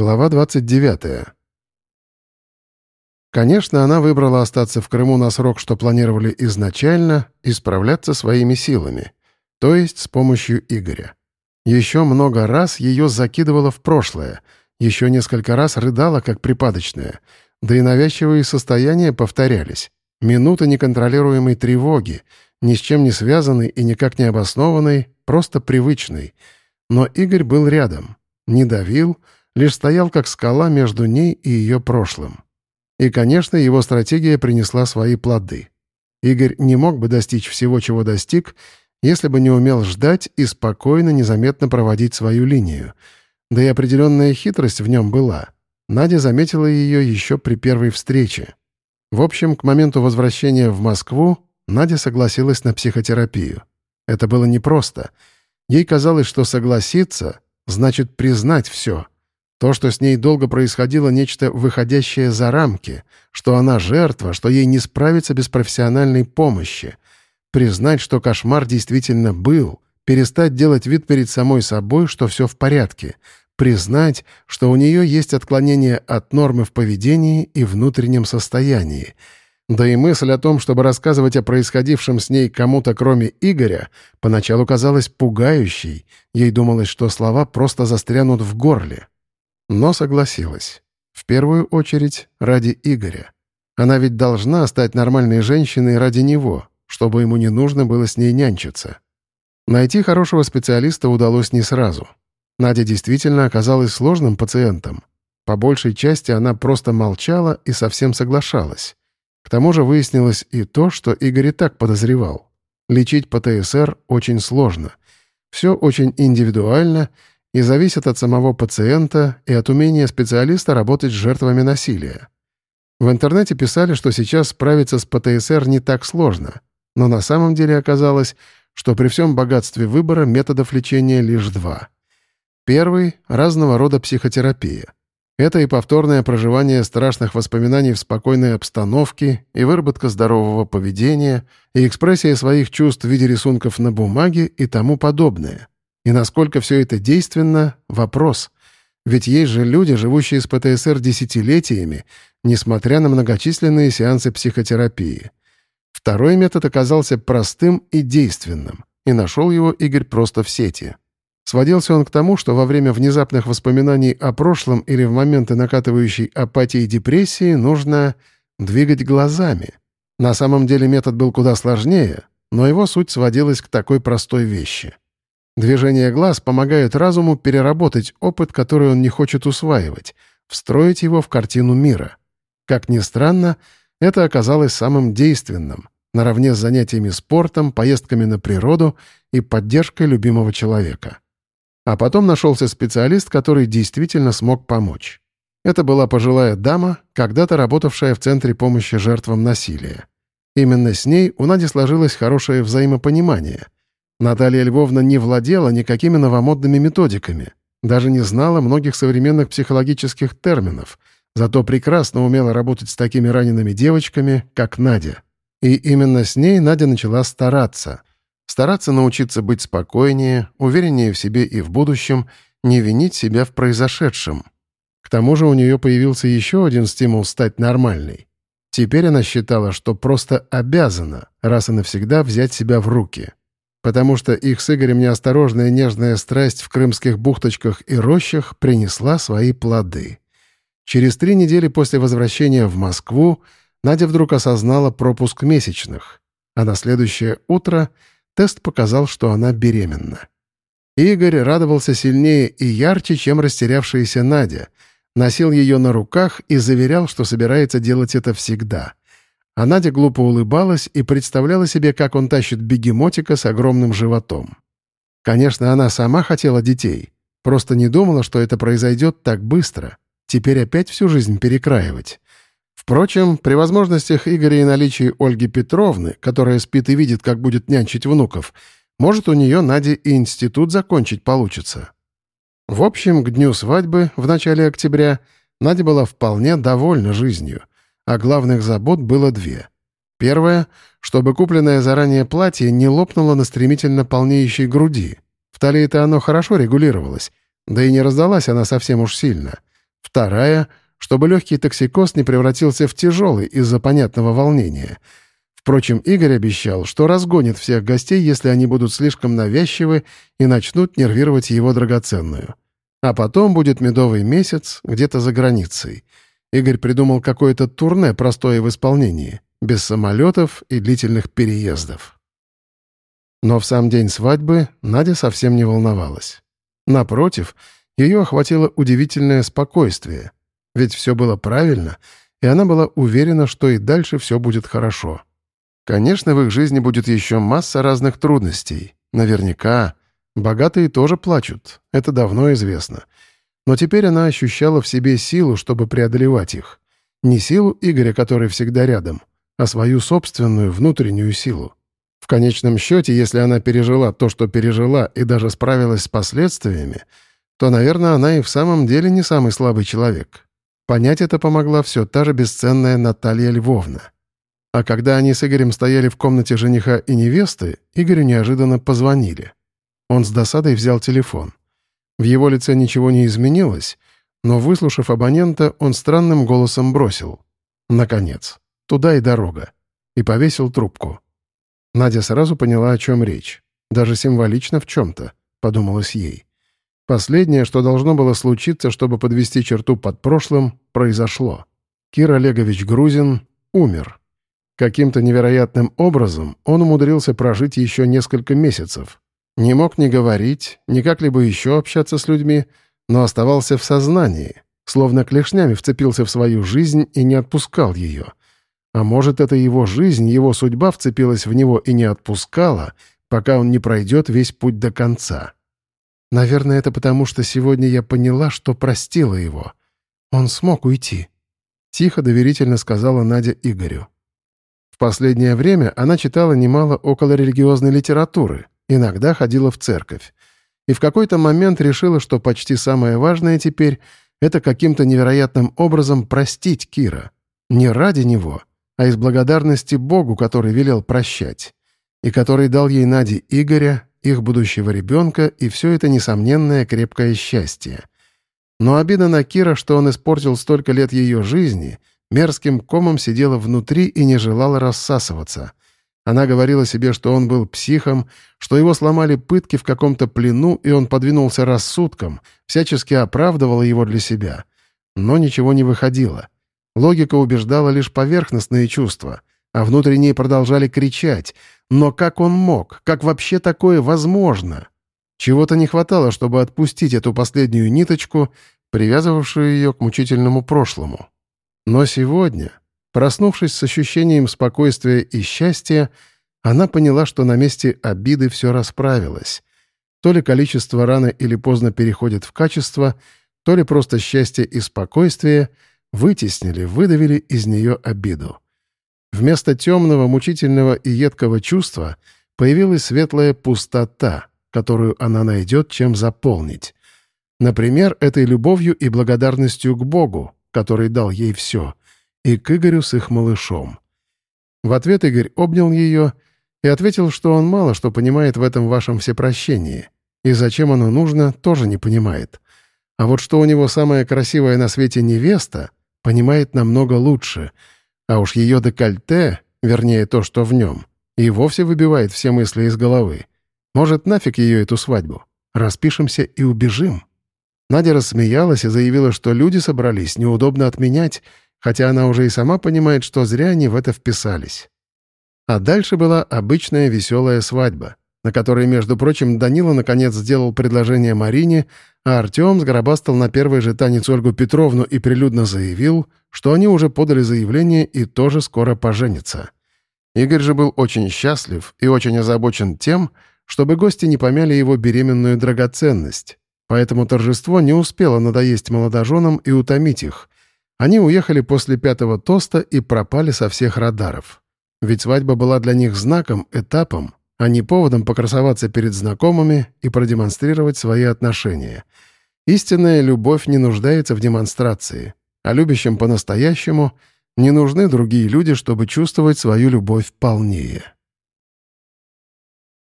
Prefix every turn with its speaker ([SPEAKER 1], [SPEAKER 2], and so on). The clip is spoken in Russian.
[SPEAKER 1] Глава 29. Конечно, она выбрала остаться в Крыму на срок, что планировали изначально, и справляться своими силами, то есть с помощью Игоря. Еще много раз ее закидывало в прошлое, еще несколько раз рыдала, как припадочная, да и навязчивые состояния повторялись. Минуты неконтролируемой тревоги, ни с чем не связанной и никак не обоснованной, просто привычной. Но Игорь был рядом, не давил, лишь стоял как скала между ней и ее прошлым. И, конечно, его стратегия принесла свои плоды. Игорь не мог бы достичь всего, чего достиг, если бы не умел ждать и спокойно, незаметно проводить свою линию. Да и определенная хитрость в нем была. Надя заметила ее еще при первой встрече. В общем, к моменту возвращения в Москву Надя согласилась на психотерапию. Это было непросто. Ей казалось, что согласиться значит признать все — то, что с ней долго происходило нечто выходящее за рамки, что она жертва, что ей не справиться без профессиональной помощи. Признать, что кошмар действительно был, перестать делать вид перед самой собой, что все в порядке, признать, что у нее есть отклонение от нормы в поведении и внутреннем состоянии. Да и мысль о том, чтобы рассказывать о происходившем с ней кому-то кроме Игоря, поначалу казалась пугающей. Ей думалось, что слова просто застрянут в горле. Но согласилась. В первую очередь ради Игоря. Она ведь должна стать нормальной женщиной ради него, чтобы ему не нужно было с ней нянчиться. Найти хорошего специалиста удалось не сразу. Надя действительно оказалась сложным пациентом. По большей части она просто молчала и совсем соглашалась. К тому же выяснилось и то, что Игорь и так подозревал. Лечить ПТСР очень сложно. Все очень индивидуально — и зависит от самого пациента и от умения специалиста работать с жертвами насилия. В интернете писали, что сейчас справиться с ПТСР не так сложно, но на самом деле оказалось, что при всем богатстве выбора методов лечения лишь два. Первый — разного рода психотерапия. Это и повторное проживание страшных воспоминаний в спокойной обстановке, и выработка здорового поведения, и экспрессия своих чувств в виде рисунков на бумаге и тому подобное — и насколько все это действенно — вопрос. Ведь есть же люди, живущие с ПТСР десятилетиями, несмотря на многочисленные сеансы психотерапии. Второй метод оказался простым и действенным, и нашел его Игорь просто в сети. Сводился он к тому, что во время внезапных воспоминаний о прошлом или в моменты накатывающей апатии и депрессии нужно двигать глазами. На самом деле метод был куда сложнее, но его суть сводилась к такой простой вещи — Движение глаз помогает разуму переработать опыт, который он не хочет усваивать, встроить его в картину мира. Как ни странно, это оказалось самым действенным, наравне с занятиями спортом, поездками на природу и поддержкой любимого человека. А потом нашелся специалист, который действительно смог помочь. Это была пожилая дама, когда-то работавшая в Центре помощи жертвам насилия. Именно с ней у Нади сложилось хорошее взаимопонимание — Наталья Львовна не владела никакими новомодными методиками, даже не знала многих современных психологических терминов, зато прекрасно умела работать с такими ранеными девочками, как Надя. И именно с ней Надя начала стараться. Стараться научиться быть спокойнее, увереннее в себе и в будущем, не винить себя в произошедшем. К тому же у нее появился еще один стимул стать нормальной. Теперь она считала, что просто обязана раз и навсегда взять себя в руки потому что их с Игорем неосторожная нежная страсть в крымских бухточках и рощах принесла свои плоды. Через три недели после возвращения в Москву Надя вдруг осознала пропуск месячных, а на следующее утро тест показал, что она беременна. Игорь радовался сильнее и ярче, чем растерявшаяся Надя, носил ее на руках и заверял, что собирается делать это всегда — а Надя глупо улыбалась и представляла себе, как он тащит бегемотика с огромным животом. Конечно, она сама хотела детей, просто не думала, что это произойдет так быстро. Теперь опять всю жизнь перекраивать. Впрочем, при возможностях Игоря и наличии Ольги Петровны, которая спит и видит, как будет нянчить внуков, может, у нее Наде и институт закончить получится. В общем, к дню свадьбы в начале октября Надя была вполне довольна жизнью — а главных забот было две. Первое — чтобы купленное заранее платье не лопнуло на стремительно полнеющей груди. В талии-то оно хорошо регулировалось, да и не раздалась она совсем уж сильно. Вторая — чтобы легкий токсикоз не превратился в тяжелый из-за понятного волнения. Впрочем, Игорь обещал, что разгонит всех гостей, если они будут слишком навязчивы и начнут нервировать его драгоценную. А потом будет медовый месяц где-то за границей. Игорь придумал какое-то турне, простое в исполнении, без самолетов и длительных переездов. Но в сам день свадьбы Надя совсем не волновалась. Напротив, ее охватило удивительное спокойствие, ведь все было правильно, и она была уверена, что и дальше все будет хорошо. Конечно, в их жизни будет еще масса разных трудностей. Наверняка. Богатые тоже плачут, это давно известно. Но теперь она ощущала в себе силу, чтобы преодолевать их. Не силу Игоря, который всегда рядом, а свою собственную внутреннюю силу. В конечном счете, если она пережила то, что пережила, и даже справилась с последствиями, то, наверное, она и в самом деле не самый слабый человек. Понять это помогла все та же бесценная Наталья Львовна. А когда они с Игорем стояли в комнате жениха и невесты, Игорю неожиданно позвонили. Он с досадой взял телефон. В его лице ничего не изменилось, но, выслушав абонента, он странным голосом бросил. «Наконец. Туда и дорога». И повесил трубку. Надя сразу поняла, о чем речь. Даже символично в чем-то, подумалось ей. Последнее, что должно было случиться, чтобы подвести черту под прошлым, произошло. Кир Олегович Грузин умер. Каким-то невероятным образом он умудрился прожить еще несколько месяцев. Не мог ни говорить, ни как-либо еще общаться с людьми, но оставался в сознании, словно клешнями вцепился в свою жизнь и не отпускал ее. А может, это его жизнь, его судьба вцепилась в него и не отпускала, пока он не пройдет весь путь до конца. Наверное, это потому, что сегодня я поняла, что простила его. Он смог уйти. Тихо, доверительно сказала Надя Игорю. В последнее время она читала немало околорелигиозной литературы, иногда ходила в церковь. И в какой-то момент решила, что почти самое важное теперь — это каким-то невероятным образом простить Кира. Не ради него, а из благодарности Богу, который велел прощать, и который дал ей Наде Игоря, их будущего ребенка и все это несомненное крепкое счастье. Но обида на Кира, что он испортил столько лет ее жизни, мерзким комом сидела внутри и не желала рассасываться. Она говорила себе, что он был психом, что его сломали пытки в каком-то плену, и он подвинулся рассудком, всячески оправдывала его для себя. Но ничего не выходило. Логика убеждала лишь поверхностные чувства, а внутренние продолжали кричать. Но как он мог? Как вообще такое возможно? Чего-то не хватало, чтобы отпустить эту последнюю ниточку, привязывавшую ее к мучительному прошлому. Но сегодня, проснувшись с ощущением спокойствия и счастья, она поняла, что на месте обиды все расправилось. То ли количество рано или поздно переходит в качество, то ли просто счастье и спокойствие вытеснили, выдавили из нее обиду. Вместо темного, мучительного и едкого чувства появилась светлая пустота, которую она найдет, чем заполнить. Например, этой любовью и благодарностью к Богу, который дал ей все, и к Игорю с их малышом. В ответ Игорь обнял ее и ответил, что он мало что понимает в этом вашем всепрощении, и зачем оно нужно, тоже не понимает. А вот что у него самая красивая на свете невеста, понимает намного лучше, а уж ее декольте, вернее то, что в нем, и вовсе выбивает все мысли из головы. Может, нафиг ее эту свадьбу? Распишемся и убежим. Надя рассмеялась и заявила, что люди собрались, неудобно отменять, хотя она уже и сама понимает, что зря они в это вписались. А дальше была обычная веселая свадьба, на которой, между прочим, Данила наконец сделал предложение Марине, а Артем сгробастал на первый же танец Ольгу Петровну и прилюдно заявил, что они уже подали заявление и тоже скоро поженятся. Игорь же был очень счастлив и очень озабочен тем, чтобы гости не помяли его беременную драгоценность, Поэтому торжество не успело надоесть молодоженам и утомить их. Они уехали после пятого тоста и пропали со всех радаров. Ведь свадьба была для них знаком, этапом, а не поводом покрасоваться перед знакомыми и продемонстрировать свои отношения. Истинная любовь не нуждается в демонстрации, а любящим по-настоящему не нужны другие люди, чтобы чувствовать свою любовь полнее.